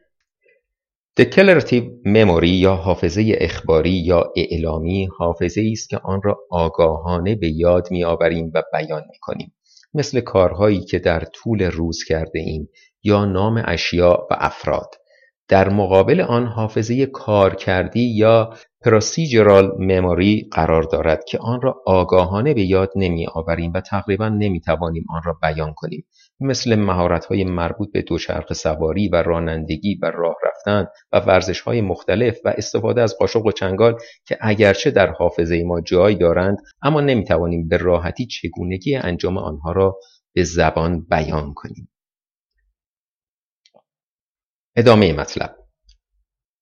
Declarative مموری یا حافظه اخباری یا اعلامی حافظه است که آن را آگاهانه به یاد می آوریم و بیان می کنیم. مثل کارهایی که در طول روز کرده ایم یا نام اشیاء و افراد. در مقابل آن حافظه کارکردی یا پروسیجرال مموری قرار دارد که آن را آگاهانه به یاد نمی آوریم و تقریبا نمی توانیم آن را بیان کنیم. مثل مهارت های مربوط به دوچرخه سواری و رانندگی و راه رفتن و ورزش های مختلف و استفاده از قاشق و چنگال که اگرچه در حافظه ما جای دارند اما نمی توانیم به راحتی چگونگی انجام آنها را به زبان بیان کنیم. ادامه مطلب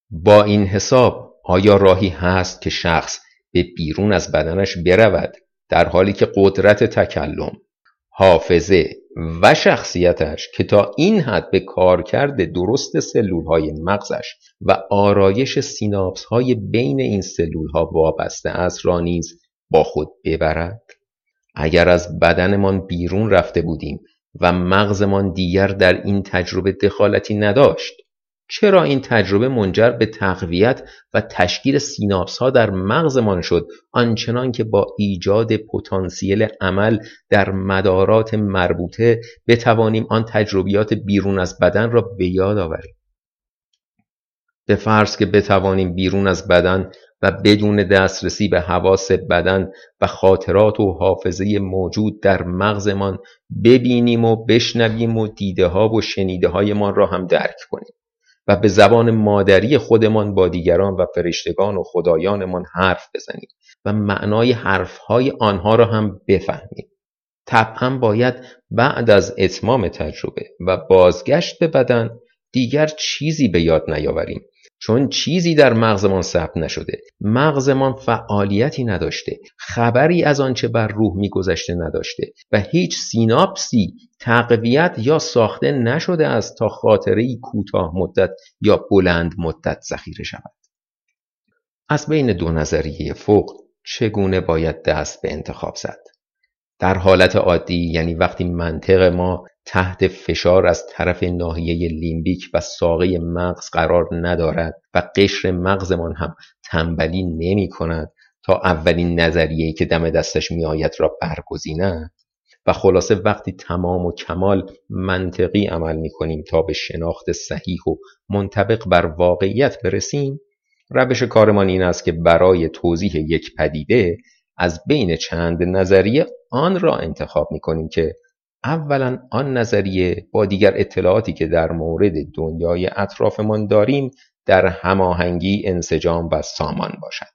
با این حساب آیا راهی هست که شخص به بیرون از بدنش برود در حالی که قدرت تکلم حافظه و شخصیتش که تا این حد به کارکرد درست سلول های مغزش و آرایش سیناپس های بین این سلول ها وابسته است را نیز با خود ببرد. اگر از بدنمان بیرون رفته بودیم و مغزمان دیگر در این تجربه دخالتی نداشت چرا این تجربه منجر به تقویت و تشکیل سیناپس ها در مغزمان شد آنچنان که با ایجاد پتانسیل عمل در مدارات مربوطه بتوانیم آن تجربیات بیرون از بدن را به یاد آوریم؟ به فرض که بتوانیم بیرون از بدن و بدون دسترسی به حواس بدن و خاطرات و حافظه موجود در مغزمان ببینیم و بشنویم و دیده ها و شنیده هایمان را هم درک کنیم. و به زبان مادری خودمان با دیگران و فرشتگان و خدایانمان حرف بزنیم و معنای حرفهای آنها را هم بفهمیم. طبعا باید بعد از اتمام تجربه و بازگشت به بدن دیگر چیزی به یاد نیاوریم چون چیزی در مغزمان ثبت نشده. مغزمان فعالیتی نداشته. خبری از آنچه بر روح میگذشته نداشته. و هیچ سیناپسی تقویت یا ساخته نشده است تا خاطره کوتاه مدت یا بلند مدت ذخیره شود. از بین دو نظریه فوق چگونه باید دست به انتخاب زد؟ در حالت عادی یعنی وقتی منطق ما تحت فشار از طرف ناحیه لیمبیک و ساقه مغز قرار ندارد و قشر مغزمان هم تنبلی نمی کند تا اولین نظریه‌ای که دم دستش میآید را برگزیند. و خلاصه وقتی تمام و کمال منطقی عمل می کنیم تا به شناخت صحیح و منطبق بر واقعیت برسیم روش کارمان این است که برای توضیح یک پدیده از بین چند نظریه آن را انتخاب می کنیم که اولا آن نظریه با دیگر اطلاعاتی که در مورد دنیای اطرافمان داریم در هماهنگی انسجام و سامان باشد.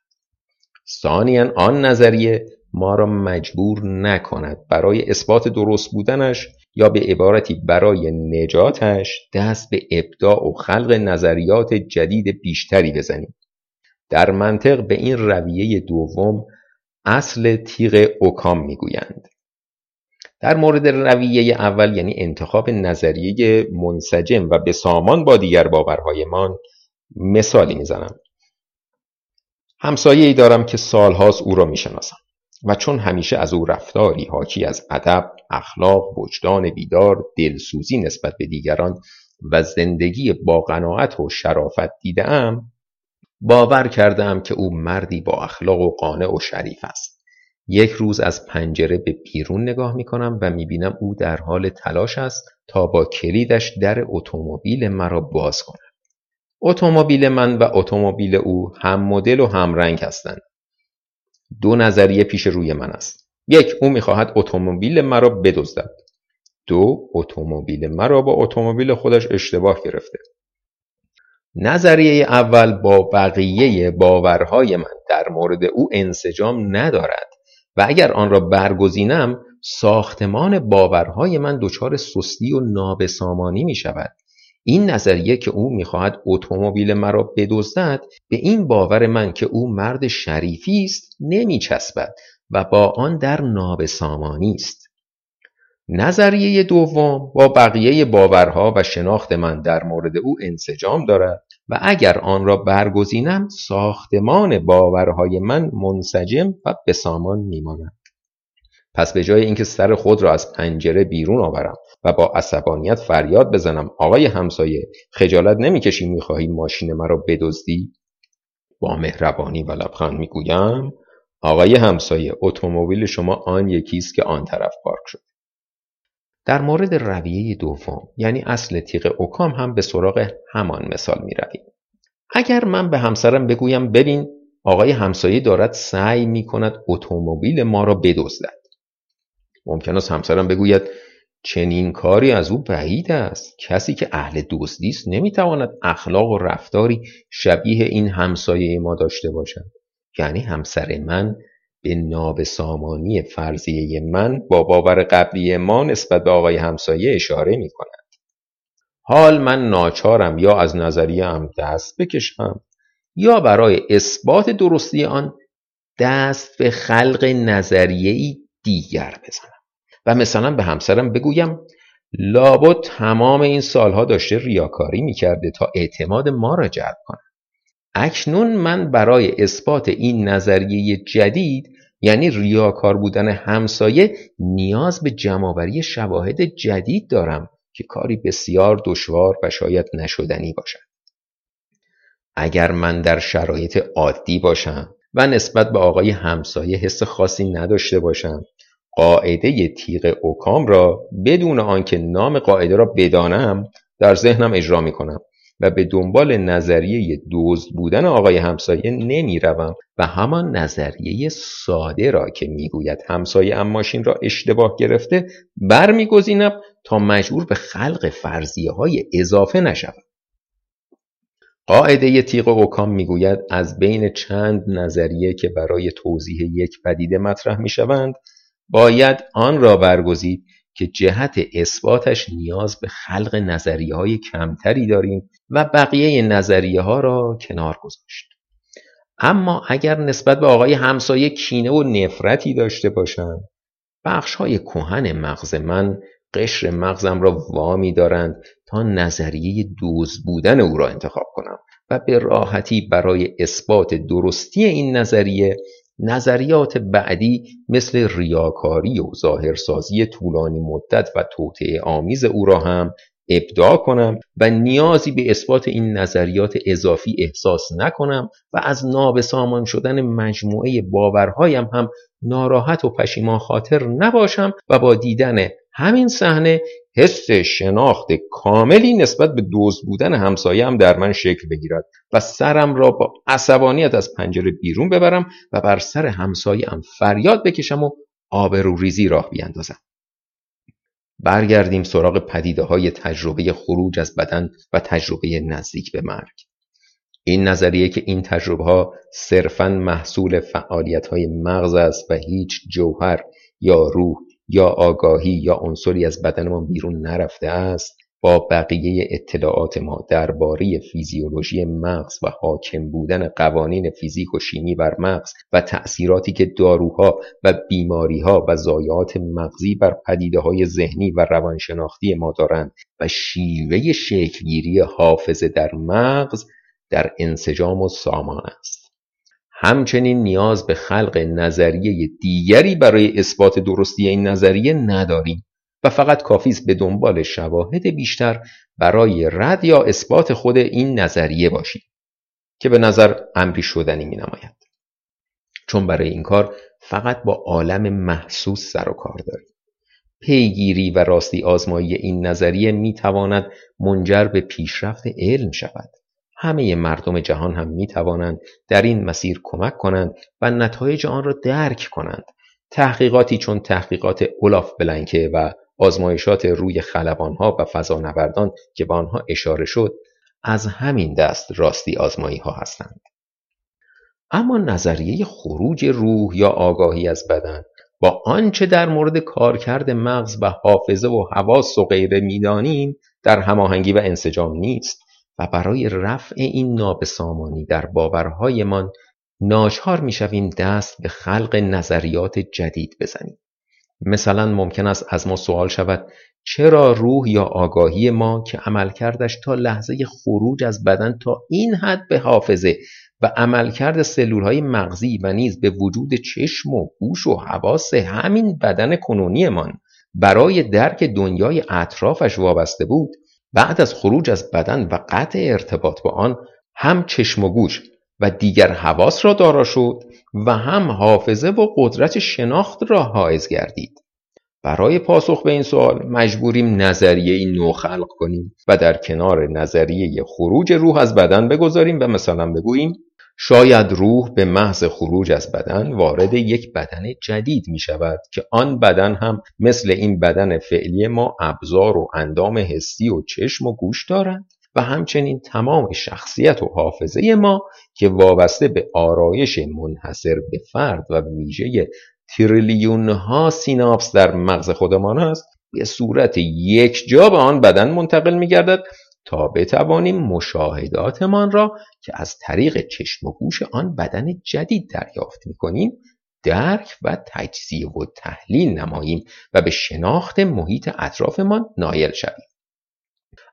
ثانیا آن نظریه ما را مجبور نکند برای اثبات درست بودنش یا به عبارتی برای نجاتش دست به ابداع و خلق نظریات جدید بیشتری بزنیم. در منطق به این رویه دوم اصل تیغ اوکام می‌گویند. در مورد رویه اول یعنی انتخاب نظریه منسجم و به سامان با دیگر باورهایمان مثالی می‌زنم. همسایه ای دارم که سالهاست او را می‌شناسم و چون همیشه از او رفتاری حاکی از ادب اخلاق وجدان بیدار دلسوزی نسبت به دیگران و زندگی با قناعت و شرافت دیدم باور کردم که او مردی با اخلاق و قانع و شریف است. یک روز از پنجره به بیرون نگاه می کنم و می بینم او در حال تلاش است تا با کلیدش در اتومبیل مرا باز کند. اتومبیل من و اتومبیل او هم مدل و هم رنگ هستند. دو نظریه پیش روی من است. یک او می‌خواهد اتومبیل مرا بدزدد. دو اتومبیل مرا با اتومبیل خودش اشتباه گرفته. نظریه اول با بقیه باورهای من در مورد او انسجام ندارد. و اگر آن را برگزینم ساختمان باورهای من دچار سستی و نابسامانی می شود این نظریه که او می‌خواهد اتومبیل مرا بدزدد به این باور من که او مرد شریفی است نمیچسبد و با آن در نابسامانی است. نظریه دوم با بقیه باورها و شناخت من در مورد او انسجام دارد. و اگر آن را برگزینم ساختمان باورهای من منسجم و به سامان میماند. پس به جای اینکه سر خود را از پنجره بیرون آورم و با عصبانیت فریاد بزنم آقای همسایه خجالت نمی‌کشی می‌خواهی ماشین مرا بدزدی؟ با مهربانی و لبخند می‌گویم آقای همسایه اتومبیل شما آن یکی است که آن طرف پارک شد. در مورد رویه دوم یعنی اصل تیغ اوکام هم به سراغ همان مثال می رویم. اگر من به همسرم بگویم ببین آقای همسایه دارد سعی می کند اتومبیل ما را بدزدد. ممکن است همسرم بگوید چنین کاری از او بعید است. کسی که اهل دزدی است نمی‌تواند اخلاق و رفتاری شبیه این همسایه ما داشته باشد. یعنی همسر من به نابسامانی فرضیه من با باور قبلی ما نسبت به آقای همسایه اشاره می کند. حال من ناچارم یا از نظریه هم دست بکشم یا برای اثبات درستی آن دست به خلق نظریه دیگر بزنم و مثلا به همسرم بگویم لابد تمام این سالها داشته ریاکاری می‌کرده تا اعتماد ما را جلب کنه اکنون من برای اثبات این نظریه جدید یعنی ریاکار بودن همسایه نیاز به جمعآوری شواهد جدید دارم که کاری بسیار دشوار و شاید نشدنی باشد. اگر من در شرایط عادی باشم و نسبت به آقای همسایه حس خاصی نداشته باشم قاعده تیغ اوکام را بدون آنکه نام قاعده را بدانم در ذهنم اجرا می کنم و به دنبال نظریه دزد بودن آقای همسایه نمی روم و همان نظریه ساده را که می‌گوید همسایه ام ماشین را اشتباه گرفته برمیگزینم تا مجبور به خلق فرضیه های اضافه نشوم. قاعده تیغ اوکام می‌گوید از بین چند نظریه که برای توضیح یک پدیده مطرح می‌شوند باید آن را برگزید که جهت اثباتش نیاز به خلق نظریه های کمتری داریم و بقیه نظریه ها را کنار گذاشت. اما اگر نسبت به آقای همسایه کینه و نفرتی داشته باشم بخش های کوهن مغز من قشر مغزم را وامی دارند تا نظریه دوز بودن او را انتخاب کنم و به راحتی برای اثبات درستی این نظریه نظریات بعدی مثل ریاکاری و ظاهرسازی طولانی مدت و توطعه آمیز او را هم ابداع کنم و نیازی به اثبات این نظریات اضافی احساس نکنم و از نابسامان شدن مجموعه باورهایم هم ناراحت و پشیمان خاطر نباشم و با دیدن همین صحنه حس شناخت کاملی نسبت به دوز بودن همسایم در من شکل بگیرد و سرم را با عصبانیت از پنجره بیرون ببرم و بر سر همسایم فریاد بکشم و آبروریزی راه بیاندازم. برگردیم سراغ پدیده های تجربه خروج از بدن و تجربه نزدیک به مرگ. این نظریه که این تجربه ها صرفا محصول فعالیت های مغز است و هیچ جوهر یا روح یا آگاهی یا عنصری از بدنمان بیرون نرفته است با بقیه اطلاعات ما درباره فیزیولوژی مغز و حاکم بودن قوانین فیزیک و شیمی بر مغز و تأثیراتی که داروها و بیماریها و ضایعات مغزی بر پدیده های ذهنی و روانشناختی ما دارند و شیوه شکلگیری حافظه در مغز در انسجام و سامان است. همچنین نیاز به خلق نظریه دیگری برای اثبات درستی این نظریه نداریم و فقط کافی است به دنبال شواهد بیشتر برای رد یا اثبات خود این نظریه باشیم که به نظر امری شدنی می نماید. چون برای این کار فقط با عالم محسوس سر و کار داریم. پیگیری و راستی آزمایی این نظریه می تواند منجر به پیشرفت علم شود. همه مردم جهان هم می توانند در این مسیر کمک کنند و نتایج آن را درک کنند. تحقیقاتی چون تحقیقات اولاف بلنکه و آزمایشات روی خلبانها و فضانوردان که به آنها اشاره شد از همین دست راستی آزمایی ها هستند. اما نظریه خروج روح یا آگاهی از بدن با آنچه در مورد کارکرد مغز و حافظه و حواس و غیره می‌دانیم در هماهنگی و انسجام نیست و برای رفع این نابسامانی در باورهایمان ناچار می‌شویم دست به خلق نظریات جدید بزنیم. مثلا ممکن است از ما سوال شود چرا روح یا آگاهی ما که عملکردش تا لحظه خروج از بدن تا این حد به حافظه و عملکرد سلول های مغزی و نیز به وجود چشم و گوش و حواس همین بدن کنونیمان برای درک دنیای اطرافش وابسته بود بعد از خروج از بدن و قطع ارتباط با آن هم چشم و گوش و دیگر حواس را دارا شد و هم حافظه و قدرت شناخت را حائز گردید. برای پاسخ به این سوال مجبوریم نظریه نو خلق کنیم و در کنار نظریه خروج روح از بدن بگذاریم و مثلا بگوییم شاید روح به محض خروج از بدن وارد یک بدن جدید می شود که آن بدن هم مثل این بدن فعلی ما ابزار و اندام حسی و چشم و گوش دارد و همچنین تمام شخصیت و حافظه ما که وابسته به آرایش منحصر به فرد و ویژه تریلیون ها سیناپس در مغز خودمان است به صورت یک جا به آن بدن منتقل می گردد تا بتوانیم مشاهداتمان را که از طریق چشم و گوش آن بدن جدید دریافت می کنیم درک و تجزیه و تحلیل نماییم و به شناخت محیط اطرافمان نایل شویم.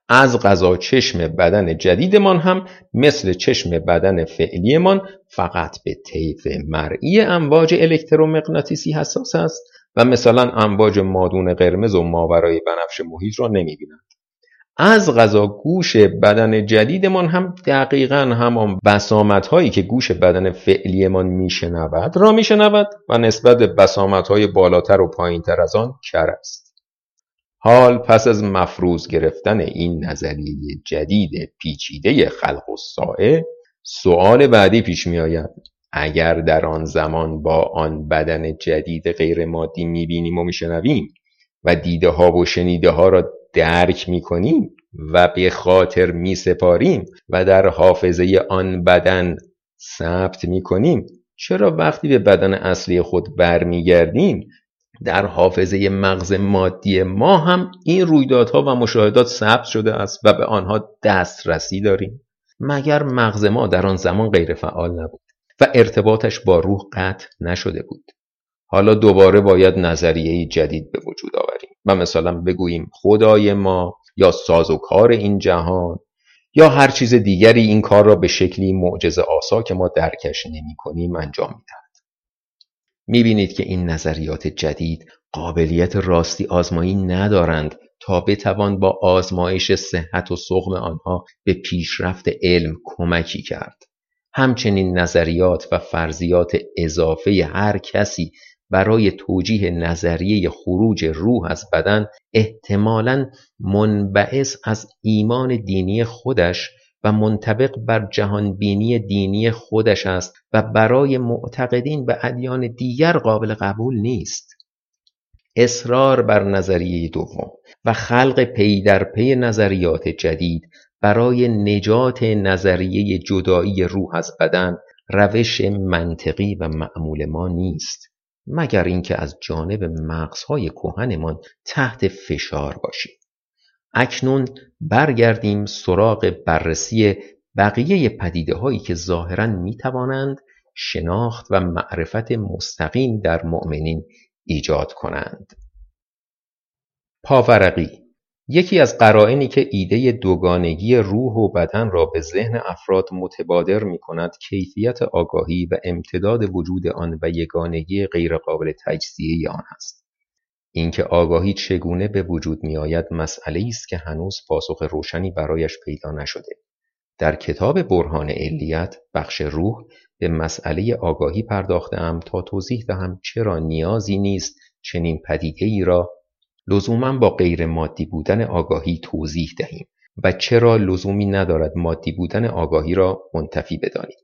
از غذا چشم بدن جدیدمان هم مثل چشم بدن فعلیمان فقط به طیف مرئی امواج الکترومغناطیسی حساس است و مثلا امواج مادون قرمز و ماورای بنفش محیط را نمی‌بینند از غذا گوش بدن جدیدمان هم دقیقا همان بسامت هایی که گوش بدن فعلیمان میشنود را میشنود و نسبت به بسامت های بالاتر و پایین تر از آن کر است. حال پس از مفروض گرفتن این نظریه جدید پیچیده خلق و سائه سؤال بعدی پیش می آید اگر در آن زمان با آن بدن جدید غیر مادی می بینیم و می شنویم و دیده ها و شنیده ها را درک می کنیم و به خاطر می سپاریم و در حافظه آن بدن ثبت می کنیم چرا وقتی به بدن اصلی خود برمیگردیم در حافظه مغز مادی ما هم این رویدادها و مشاهدات ثبت شده است و به آنها دسترسی داریم. مگر مغز ما در آن زمان غیر فعال نبود و ارتباطش با روح قطع نشده بود؟ حالا دوباره باید نظریه جدید به وجود آوریم. و مثلا بگوییم خدای ما یا سازوکار این جهان یا هر چیز دیگری این کار را به شکلی معجزه آسا که ما درکش نمی کنیم انجام می‌دهد. می بینید که این نظریات جدید قابلیت راستی آزمایی ندارند تا بتوان با آزمایش صحت و سقم آنها به پیشرفت علم کمکی کرد. همچنین نظریات و فرضیات اضافه هر کسی برای توجیه نظریه خروج روح از بدن احتمالاً منبعث از ایمان دینی خودش و منطبق بر جهانبینی دینی خودش است و برای معتقدین به ادیان دیگر قابل قبول نیست. اصرار بر نظریه دوم و خلق پی در پی نظریات جدید برای نجات نظریه جدایی روح از بدن روش منطقی و معمول ما نیست. مگر اینکه از جانب مغزهای کهنمان تحت فشار باشیم. اکنون برگردیم سراغ بررسی بقیه پدیده هایی که ظاهرا می توانند شناخت و معرفت مستقیم در مؤمنین ایجاد کنند. پاورقی یکی از قرائنی که ایده دوگانگی روح و بدن را به ذهن افراد متبادر می کند کیفیت آگاهی و امتداد وجود آن و یگانگی غیرقابل تجزیه آن است. اینکه آگاهی چگونه به وجود می آید مسئله است که هنوز پاسخ روشنی برایش پیدا نشده. در کتاب برهان علیت بخش روح به مسئله آگاهی پرداختم تا توضیح دهم چرا نیازی نیست چنین پدیده ای را لزوما با غیر مادی بودن آگاهی توضیح دهیم و چرا لزومی ندارد مادی بودن آگاهی را منتفی بدانیم.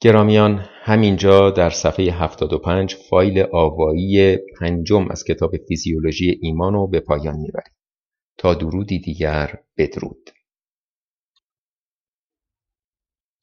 گرامیان همینجا در صفحه 75 فایل آوایی پنجم از کتاب فیزیولوژی ایمان رو به پایان می‌بریم. تا درودی دیگر بدرود.